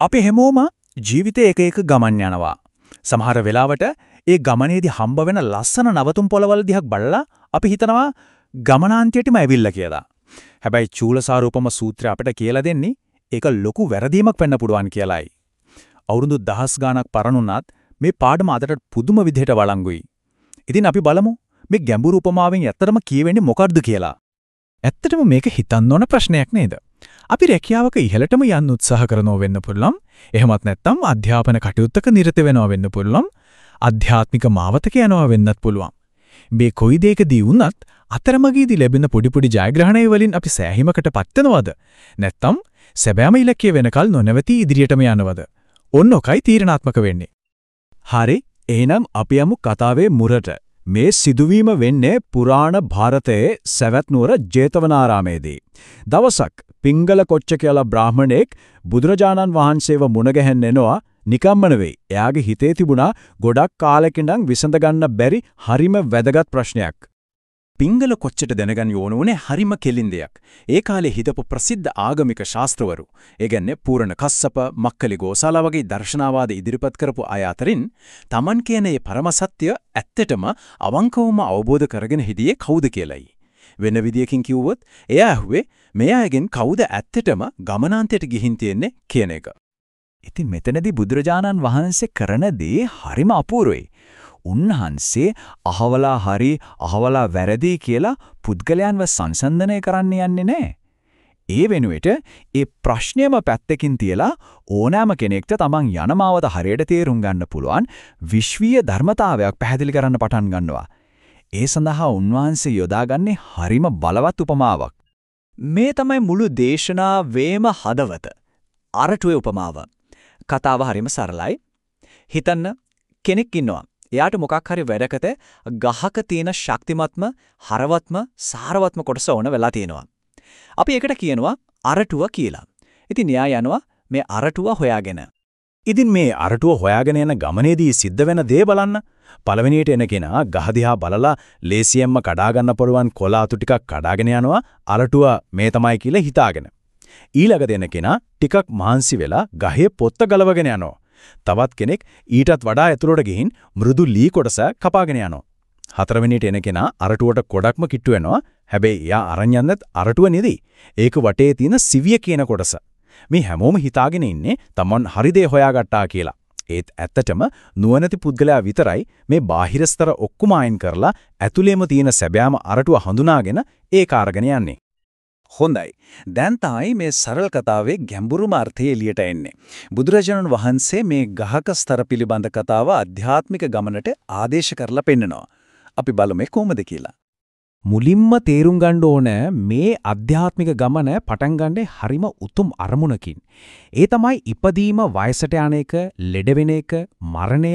අපි හැමෝම ජීවිතේ එක එක ගමන් යනවා. සමහර වෙලාවට ඒ ගමනේදී හම්බ වෙන ලස්සන නවතුම් පොළවල් දිහා බලලා අපි හිතනවා ගමනාන්තයටම ඇවිල්ලා කියලා. හැබැයි චූලසාරූපම සූත්‍රය අපිට කියලා දෙන්නේ ඒක ලොකු වැරදීමක් වෙන්න පුළුවන් කියලායි. අවුරුදු දහස් ගාණක් පරණුණත් මේ පාඩම අදට පුදුම විදිහට වළංගුයි. ඉතින් අපි බලමු මේ ගැඹුරු උපමාවෙන් ඇත්තටම කියවෙන්නේ මොකක්ද කියලා. ඇත්තටම මේක හිතන්න ඕන ප්‍රශ්නයක් නේද? අපි රැකියාවක ඉහළටම යන්න උත්සාහ කරනව වෙන්න පුළුවන්. එහෙමත් නැත්නම් අධ්‍යාපන කටයුත්තක නිරත වෙනව වෙන්න පුළුවන්. ආධ්‍යාත්මික මාවතක යනවා වෙන්නත් පුළුවන්. මේ කොයි දෙයකදී වුණත් අතරමඟදී ලැබෙන පොඩි පොඩි ජයග්‍රහණය වලින් අපි සෑහීමකට පත්වෙනවද? නැත්නම් සැබෑම ඉලක්කය වෙනකල් නොනවති ඉදිරියටම යනවද? ඔන්න ඔකයි තීරණාත්මක වෙන්නේ. හරි එහෙනම් අපි යමු කතාවේ මුරට. මේ සිදුවීම වෙන්නේ පුරාණ භාරතයේ සවැත් නුවර ජේතවනාරාමේදී. දවසක් පිංගල කොච්ච කියලා බ්‍රාහමණෙක් බුදුරජාණන් වහන්සේව මුණ ගැහෙන්න එනවා නිකම්ම නෙවෙයි. එයාගේ හිතේ තිබුණා ගොඩක් කාලෙකින්නම් විසඳ ගන්න බැරි හරිම වැදගත් ප්‍රශ්නයක්. පිංගල කොච්චට දැනගන්න ඕන උනේ හරිම කෙලින් දෙයක්. ඒ කාලේ හිටපු ප්‍රසිද්ධ ආගමික ශාස්ත්‍රවරු, ඒ කියන්නේ පූර්ණ කස්සප, මක්කලි ගෝසාලා වගේ දර්ශනාවාද ඉදිරිපත් කරපු අය අතරින් Taman කියන මේ පරම සත්‍ය ඇත්තටම අවංකවම අවබෝධ කරගෙන හිටියේ කවුද කියලයි. වෙන විදියකින් කිව්වොත් එයා ඇහුවේ මෙයාගෙන් කවුද ඇත්තටම ගමනාන්තයට ගිහින් තියෙන්නේ කියන එක. ඉතින් මෙතනදී බුදුරජාණන් වහන්සේ කරන දේ හරිම අපූර්වයි. උන්වහන්සේ අහවලා හරි අහවලා වැරදි කියලා පුද්ගලයන්ව සංසන්දනය කරන්න යන්නේ නැහැ. ඒ වෙනුවට ඒ ප්‍රශ්නයම පැත්තකින් තියලා ඕනෑම කෙනෙක්ට තමන් යන මාවත හරියට තේරුම් ගන්න පුළුවන් විශ්වීය ධර්මතාවයක් පැහැදිලි කරන්න පටන් ගන්නවා. ඒ සඳහා උන්වහන්සේ යොදාගන්නේ හරිම බලවත් උපමාවක්. මේ තමයි මුළු දේශනාවේම හදවත. අරටුවේ උපමාව. කතාව හරිම සරලයි. හිතන්න කෙනෙක් ඉන්නවා. එයාට මොකක් හරි වැඩකට ගහක තියෙන ශක්තිමත්ම, හරවත්ම, සාරවත්ම කොටස ඕන වෙලා තියෙනවා. අපි ඒකට කියනවා අරටුව කියලා. ඉතින් එයා යනවා මේ අරටුව හොයාගෙන. ඉතින් මේ අරටුව හොයාගෙන යන ගමනේදී සිද්ධ වෙන දේ බලන්න. පළවෙනියට එන කෙනා ගහ දිහා බලලා ලේසියෙන්ම කඩා ගන්න පුළුවන් කොළ අතු ටිකක් කඩාගෙන යනවා අරටුව මේ තමයි කියලා හිතාගෙන. ඊළඟ දෙන කෙනා ටිකක් මහන්සි වෙලා ගහේ පොත්ත ගලවගෙන යනවා. තවත් කෙනෙක් ඊටත් වඩා ඇතුළට ගිහින් මෘදු ලී කොටස කපාගෙන යනවා. හතරවෙනියට එන කෙනා අරටුවට කොඩක්ම කිට්ටු වෙනවා. හැබැයි එයා අරන් යන්නත් අරටුව නෙදී. ඒක වටේ තියෙන සිවිය කියන කොටස. මේ හැමෝම හිතාගෙන ඉන්නේ තමන් හරි දේ හොයාගත්තා කියලා. ඒත් ඇත්තටම නුවණැති පුද්ගලයා විතරයි මේ බාහිරස්තර ඔක්කොම අයින් කරලා ඇතුළේම තියෙන සැබෑම අරටුව හඳුනාගෙන ඒක අරගෙන යන්නේ. හොඳයි. දැන් තමයි මේ සරල කතාවේ ගැඹුරුම අර්ථය එළියට එන්නේ. බුදුරජාණන් වහන්සේ මේ ගහක ස්තර පිළිබඳ කතාව ආධ්‍යාත්මික ගමනට ආදේශ කරලා පෙන්නනවා. අපි බලමු කොහොමද කියලා. මුලින්ම තේරුම් ගන්න ඕන මේ අධ්‍යාත්මික ගමන පටන් ගන්නේ හරිම උතුම් අරමුණකින්. ඒ තමයි ඉපදීම වයසට යන එක, ලෙඩ වෙන එක, මරණය,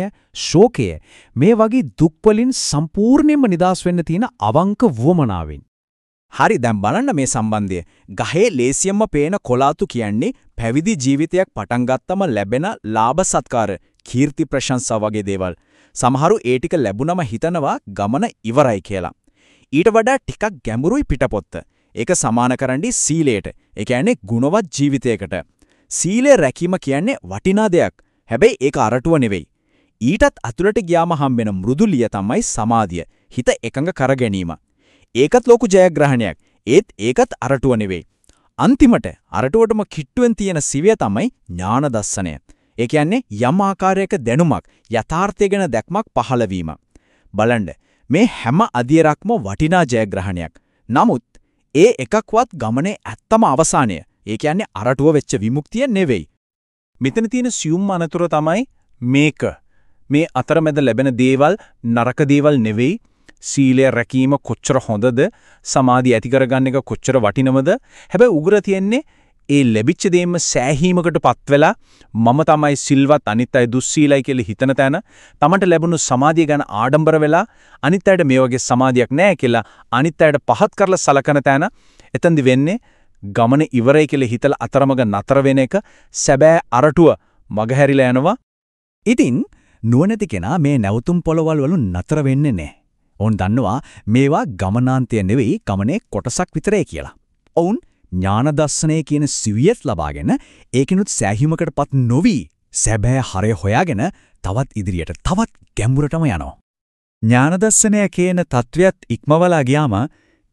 ශෝකය මේ වගේ දුක් වලින් සම්පූර්ණයෙන්ම නිදහස් වෙන්න තියෙන අවංක වුවමනාවෙන්. හරි දැන් බලන්න මේ සම්බන්ධය. ගහේ ලේසියෙන්ම පේන කොලාතු කියන්නේ පැවිදි ජීවිතයක් පටන් ගත්තම ලැබෙන ලාභ සත්කාර, කීර්ති ප්‍රශංසා වගේ දේවල්. සමහරු ඒ ටික ලැබුණම හිතනවා ගමන ඉවරයි කියලා. ඊට වඩා ටිකක් ගැඹුරුයි පිටපොත්ත. ඒක සමාන කරන්නේ සීලයට. ඒ කියන්නේ ගුණවත් ජීවිතයකට. සීලය රැකීම කියන්නේ වටිනා දෙයක්. හැබැයි ඒක අරටුව නෙවෙයි. ඊටත් අතුලට ගියාම හම්බෙන මෘදුලිය තමයි සමාධිය. හිත එකඟ කර ගැනීම. ඒකත් ලොකු ජයග්‍රහණයක්. ඒත් ඒකත් අරටුව නෙවෙයි. අන්තිමට අරටුවටම කිට්ටුවෙන් තියෙන සිවිය තමයි ඥාන දස්සනය. ඒ කියන්නේ යම් ආකාරයක දැනුමක් යථාර්ථය ගැන දැක්මක් පහළවීම. බලන්න මේ හැම අධියරක්ම වටිනා ජයග්‍රහණයක්. නමුත් ඒ එකක්වත් ගමනේ ඇත්තම අවසානය. ඒ කියන්නේ අරටුව වෙච්ච විමුක්තිය නෙවෙයි. මෙතන තියෙන සියුම් අනතුර තමයි මේක. මේ අතරමැද ලැබෙන දේවල් නරක දේවල් නෙවෙයි. සීලය රැකීම කොච්චර හොඳද? සමාධිය ඇති කරගන්න එක කොච්චර වටිනවද? හැබැයි උගර තියෙන්නේ ඒ ලැබිච්ච දෙයම සෑහීමකටපත් වෙලා මම තමයි සිල්වත් අනිත් අය දුස්සීලයි කියලා හිතන තැන තමන්ට ලැබුණු සමාධිය ගැන ආඩම්බර වෙලා අනිත් අයට මේ වගේ සමාධියක් නැහැ කියලා අනිත් අයට පහත් කරලා සලකන තැන එතෙන්දි වෙන්නේ ගමන ඉවරයි කියලා හිතලා අතරමඟ නතර වෙන එක සැබෑ අරටුව මගහැරිලා යනවා. ඉතින් නුවණැති කෙනා මේ නැවතුම් පොළවල් වලින් නතර වෙන්නේ නැහැ. ඔවුන් දන්නවා මේවා ගමනාන්තය නෙවෙයි ගමනේ කොටසක් විතරයි කියලා. ඔවුන් ඥානදර්ශනය කියන සිවියත් ලබාගෙන ඒකිනුත් සෑහීමකටපත් නොවි සැබෑ හරය හොයාගෙන තවත් ඉදිරියට තවත් ගැඹුරටම යනවා. ඥානදර්ශනය කියන තත්වයක් ඉක්මවලා ගියාම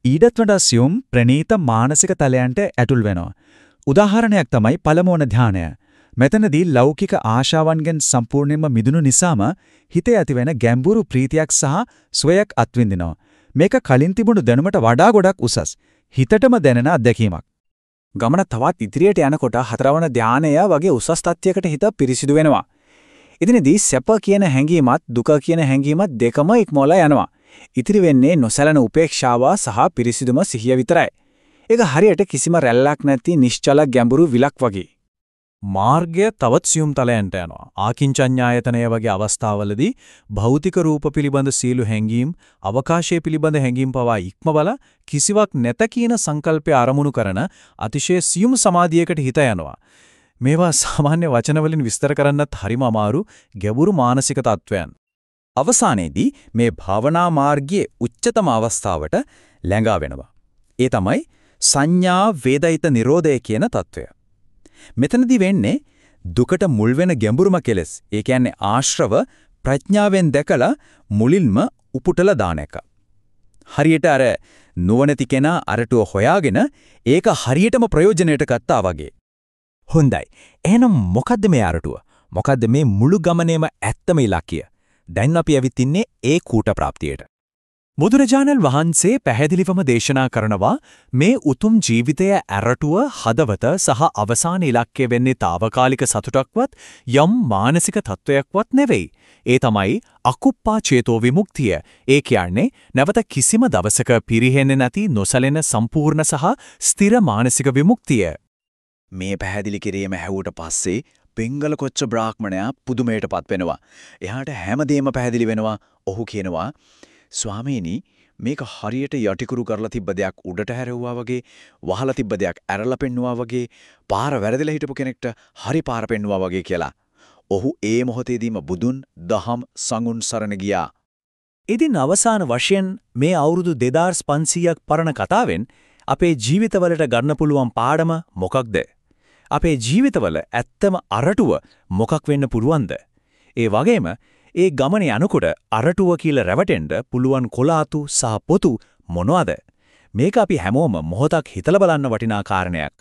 ඊටත් වඩා සියුම් ප්‍රනීත මානසික තලයන්ට ඇතුල් වෙනවා. උදාහරණයක් තමයි පළමුවන ධානය. මෙතනදී ලෞකික ආශාවන්ගෙන් සම්පූර්ණයෙන්ම මිදුණු නිසාම හිතේ ඇතිවෙන ගැඹුරු ප්‍රීතියක් සහ සුවයක් අත්විඳිනවා. මේක කලින් තිබුණු දැනුමට වඩා ගොඩක් උසස්. හිතටම දැනෙන අත්දැකීමක්. ගමන තවත් ඉදිරියට යනකොට හතරවන ධානය වගේ උසස් තත්යකට හිත පිරිසිදු වෙනවා. ඉතින්දී සැප කියන හැඟීමත් දුක කියන හැඟීමත් දෙකම ඉක්මවලා යනවා. ඉතිරි වෙන්නේ නොසැලෙන උපේක්ෂාව සහ පිරිසිදුම සිහිය විතරයි. ඒක හරියට කිසිම රැල්ලක් නැති නිශ්චල ගැඹුරු විලක් වගේ. මාර්ගය තවත් සියුම් තලයන්ට යනවා. ආකින්චඤ්ඤායතනය වගේ අවස්ථාවලදී භෞතික රූප පිළිබඳ සීළු හැඟීම්, අවකාශය පිළිබඳ හැඟීම් පවා ඉක්මවල කිසිවක් නැත කියන සංකල්පය අරමුණු කරන අතිශය සියුම් සමාධියකට හිත යනවා. මේවා සාමාන්‍ය වචනවලින් විස්තර කරන්නත් හරිම අමාරු ගැඹුරු මානසික තත්වයන්. අවසානයේදී මේ භාවනා මාර්ගයේ උච්චතම අවස්ථාවට ලැඟා වෙනවා. ඒ තමයි සංඥා වේදිත නිරෝධය කියන తত্ত্বය. මෙතනදී වෙන්නේ දුකට මුල් වෙන ගැඹුරුම කෙලෙස්. ඒ කියන්නේ ආශ්‍රව ප්‍රඥාවෙන් දැකලා මුලින්ම උපුටලා දාන එක. හරියට අර නුවණැති කෙනා අරටුව හොයාගෙන ඒක හරියටම ප්‍රයෝජනයට ගත්තා වගේ. හොඳයි. එහෙනම් මොකද්ද මේ අරටුව? මොකද්ද මේ මුළු ගමනේම ඇත්තම ඉලක්කය? දැන් අපි ඇවිත් ඉන්නේ ඒ කූට ප්‍රාප්තියට. බුදුරජාණන් වහන්සේ පැහැදිලිවම දේශනා කරනවා මේ උතුම් ජීවිතය ඇරටුව හදවත සහ අවසාන ඉලක්කය වෙන්නේ తాවකාලික සතුටක්වත් යම් මානසික තත්වයක්වත් නෙවෙයි. ඒ තමයි අකුප්පා චේතෝ විමුක්තිය. ඒ කියන්නේ නැවත කිසිම දවසක පිරිහෙන්නේ නැති නොසලෙන සම්පූර්ණ සහ ස්ථිර මානසික විමුක්තිය. මේ පැහැදිලි කිරීම හැවුවට පස්සේ පිංගල කොච්ච බ්‍රාහ්මණයා පුදුමයටපත් වෙනවා. එයාට හැමදේම පැහැදිලි වෙනවා. ඔහු කියනවා ස්වාමීනි මේක හරියට යටිකුරු කරලා තිබ්බ දෙයක් උඩට හැරෙව්වා වගේ වහලා තිබ්බ දෙයක් ඇරලා පෙන්නුවා වගේ පාර වැරදිලා හිටපු කෙනෙක්ට හරි පාර පෙන්නුවා වගේ කියලා. ඔහු ඒ මොහොතේදීම බුදුන් දහම් සංගුන් සරණ ගියා. ඉතින් අවසාන වශයෙන් මේ අවුරුදු 2500ක් පරණ කතාවෙන් අපේ ජීවිතවලට ගන්න පුළුවන් පාඩම මොකක්ද? අපේ ජීවිතවල ඇත්තම අරටුව මොකක් වෙන්න පුළුවන්ද? ඒ වගේම ඒ ගමන යනකොට අරටුව කියලා රැවටෙන්න පුළුවන් කොලාතු සහ පොතු මොනවද? මේක අපි හැමෝම මොහොතක් හිතලා බලන්න වටිනා කාරණයක්.